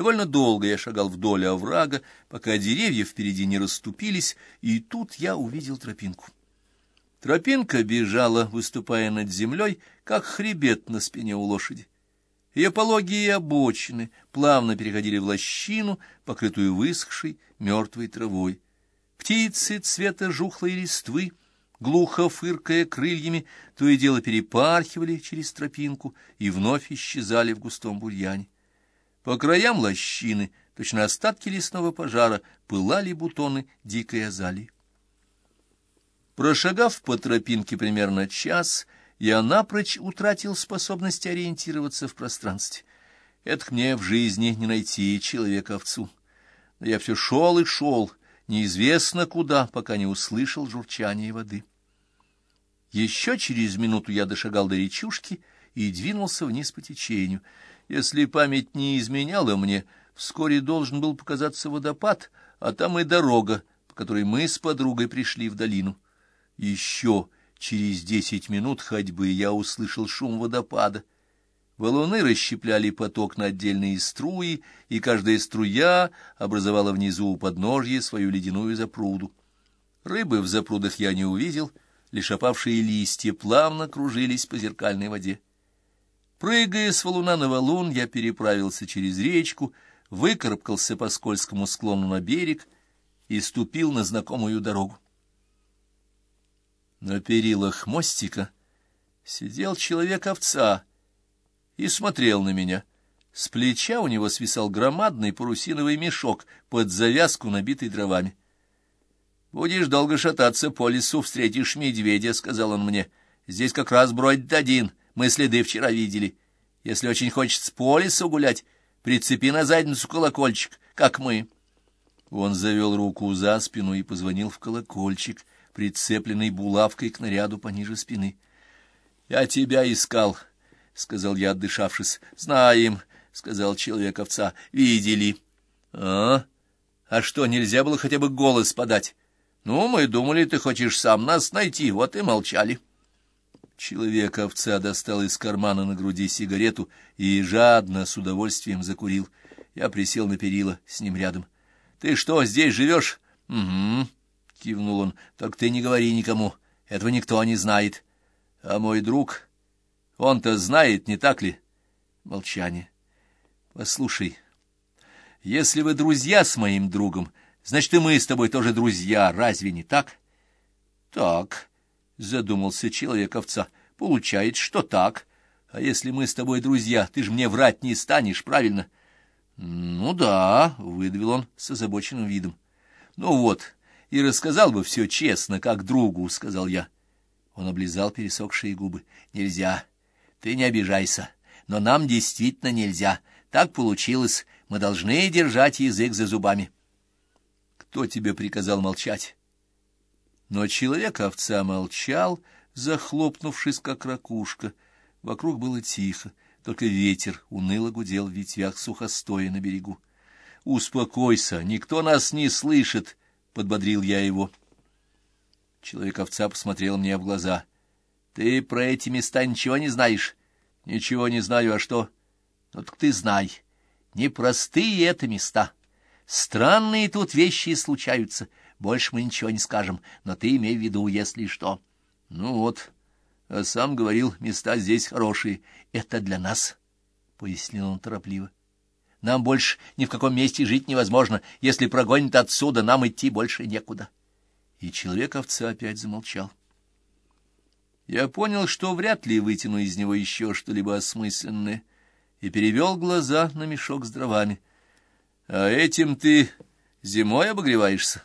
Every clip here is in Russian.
Довольно долго я шагал вдоль оврага, пока деревья впереди не расступились, и тут я увидел тропинку. Тропинка бежала, выступая над землей, как хребет на спине у лошади. Ее пологие обочины плавно переходили в лощину, покрытую высохшей мертвой травой. Птицы цвета жухлой листвы, глухо фыркая крыльями, то и дело перепархивали через тропинку и вновь исчезали в густом бурьяне. По краям лощины, точно остатки лесного пожара, пылали бутоны дикой азалии. Прошагав по тропинке примерно час, я напрочь утратил способность ориентироваться в пространстве. Это мне в жизни не найти человека-овцу. Но я все шел и шел, неизвестно куда, пока не услышал журчание воды. Еще через минуту я дошагал до речушки и двинулся вниз по течению. Если память не изменяла мне, вскоре должен был показаться водопад, а там и дорога, по которой мы с подругой пришли в долину. Еще Через десять минут ходьбы я услышал шум водопада. Валуны расщепляли поток на отдельные струи, и каждая струя образовала внизу у подножья свою ледяную запруду. Рыбы в запрудах я не увидел, лишь опавшие листья плавно кружились по зеркальной воде. Прыгая с валуна на валун, я переправился через речку, выкарабкался по скользкому склону на берег и ступил на знакомую дорогу. На перилах мостика сидел человек-овца и смотрел на меня. С плеча у него свисал громадный парусиновый мешок под завязку, набитый дровами. — Будешь долго шататься по лесу, встретишь медведя, — сказал он мне. — Здесь как раз бродит один, мы следы вчера видели. Если очень хочется по лесу гулять, прицепи на задницу колокольчик, как мы. Он завел руку за спину и позвонил в колокольчик — прицепленный булавкой к наряду пониже спины. — Я тебя искал, — сказал я, отдышавшись. — Знаем, — сказал человек-овца. — Видели. — А? А что, нельзя было хотя бы голос подать? Ну, мы думали, ты хочешь сам нас найти, вот и молчали. Человек-овца достал из кармана на груди сигарету и жадно, с удовольствием закурил. Я присел на перила с ним рядом. — Ты что, здесь живешь? — Угу. — кивнул он. — Так ты не говори никому, этого никто не знает. — А мой друг, он-то знает, не так ли? Молчание. — Послушай, если вы друзья с моим другом, значит, и мы с тобой тоже друзья, разве не так? — Так, — задумался человек-овца, — получается, что так. А если мы с тобой друзья, ты же мне врать не станешь, правильно? — Ну да, — выдавил он с озабоченным видом. — Ну вот, — и рассказал бы все честно, как другу, — сказал я. Он облизал пересохшие губы. — Нельзя. Ты не обижайся. Но нам действительно нельзя. Так получилось. Мы должны держать язык за зубами. Кто тебе приказал молчать? Но человек-овца молчал, захлопнувшись, как ракушка. Вокруг было тихо, только ветер уныло гудел в ветвях сухостоя на берегу. — Успокойся, никто нас не слышит, — подбодрил я его. Человек-овца посмотрел мне в глаза. — Ты про эти места ничего не знаешь? — Ничего не знаю, а что? — Ну так ты знай. Непростые это места. Странные тут вещи случаются. Больше мы ничего не скажем, но ты имей в виду, если что. — Ну вот, а сам говорил, места здесь хорошие. Это для нас, — пояснил он торопливо. — нам больше ни в каком месте жить невозможно. Если прогонят отсюда, нам идти больше некуда. И человек-овца опять замолчал. Я понял, что вряд ли вытяну из него еще что-либо осмысленное, и перевел глаза на мешок с дровами. — А этим ты зимой обогреваешься?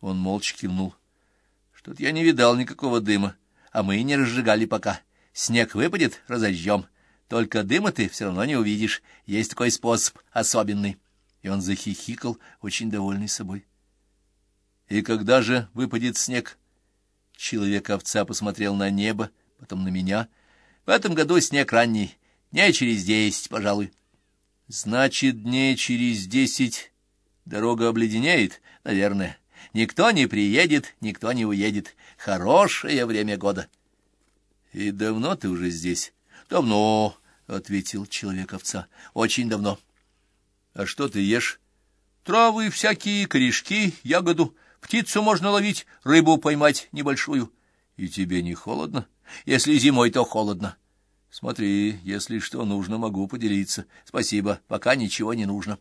Он молча кивнул. — Что-то я не видал никакого дыма, а мы не разжигали пока. Снег выпадет — разожжем. — только дыма ты все равно не увидишь. Есть такой способ особенный. И он захихикал, очень довольный собой. И когда же выпадет снег? Человек-овца посмотрел на небо, потом на меня. В этом году снег ранний, дней через десять, пожалуй. Значит, дней через десять дорога обледенеет, наверное. Никто не приедет, никто не уедет. Хорошее время года. И давно ты уже здесь? Давно, — ответил человек-овца. — Очень давно. — А что ты ешь? — Травы всякие, корешки, ягоду. Птицу можно ловить, рыбу поймать небольшую. — И тебе не холодно? Если зимой, то холодно. — Смотри, если что нужно, могу поделиться. Спасибо, пока ничего не нужно.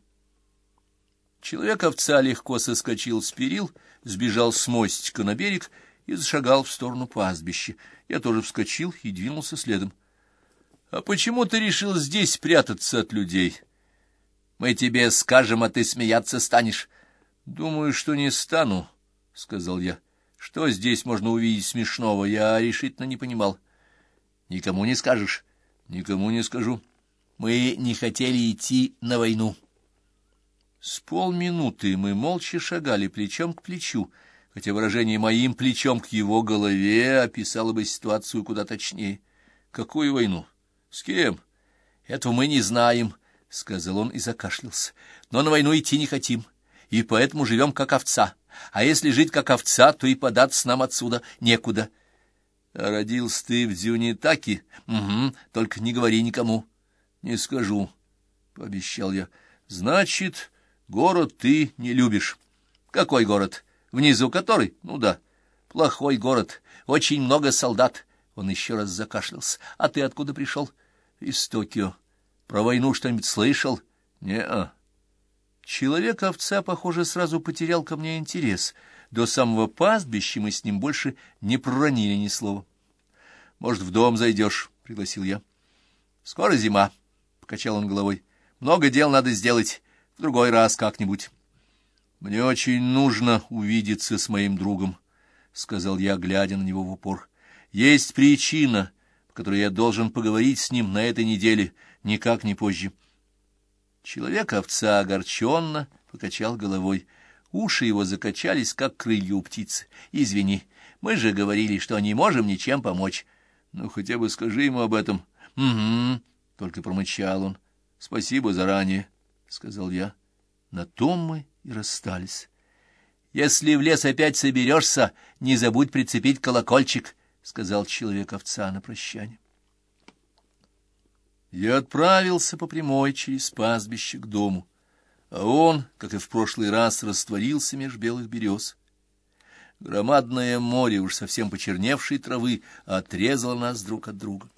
Человек-овца легко соскочил с перил, сбежал с мостика на берег и зашагал в сторону пастбища. Я тоже вскочил и двинулся следом. — А почему ты решил здесь прятаться от людей? — Мы тебе скажем, а ты смеяться станешь. — Думаю, что не стану, — сказал я. — Что здесь можно увидеть смешного, я решительно не понимал. — Никому не скажешь? — Никому не скажу. Мы не хотели идти на войну. С полминуты мы молча шагали плечом к плечу, хотя выражение «моим плечом к его голове» описало бы ситуацию куда точнее. Какую войну? С кем? Этого мы не знаем, — сказал он и закашлялся. Но на войну идти не хотим, и поэтому живем как овца. А если жить как овца, то и податься нам отсюда некуда. А родился ты в Дзюнитаке? Угу, только не говори никому. Не скажу, — пообещал я. Значит, город ты не любишь. Какой город? Внизу который? Ну да. Плохой город. Очень много солдат. Он еще раз закашлялся. А ты откуда пришел? Из Токио. Про войну что-нибудь слышал? Не-а. Человек-овца, похоже, сразу потерял ко мне интерес. До самого пастбища мы с ним больше не проронили ни слова. «Может, в дом зайдешь?» — пригласил я. «Скоро зима», — покачал он головой. «Много дел надо сделать. В другой раз как-нибудь». «Мне очень нужно увидеться с моим другом», — сказал я, глядя на него в упор. «Есть причина, по которой я должен поговорить с ним на этой неделе, никак не позже». Человек-овца огорченно покачал головой. Уши его закачались, как крылья у птицы. «Извини, мы же говорили, что не можем ничем помочь». «Ну, хотя бы скажи ему об этом». «Угу», — только промычал он. «Спасибо заранее», — сказал я. На том мы и расстались. «Если в лес опять соберешься, не забудь прицепить колокольчик», — сказал человек-овца на прощание. Я отправился по прямой через пастбище к дому, а он, как и в прошлый раз, растворился меж белых берез. Громадное море, уж совсем почерневшей травы, отрезало нас друг от друга.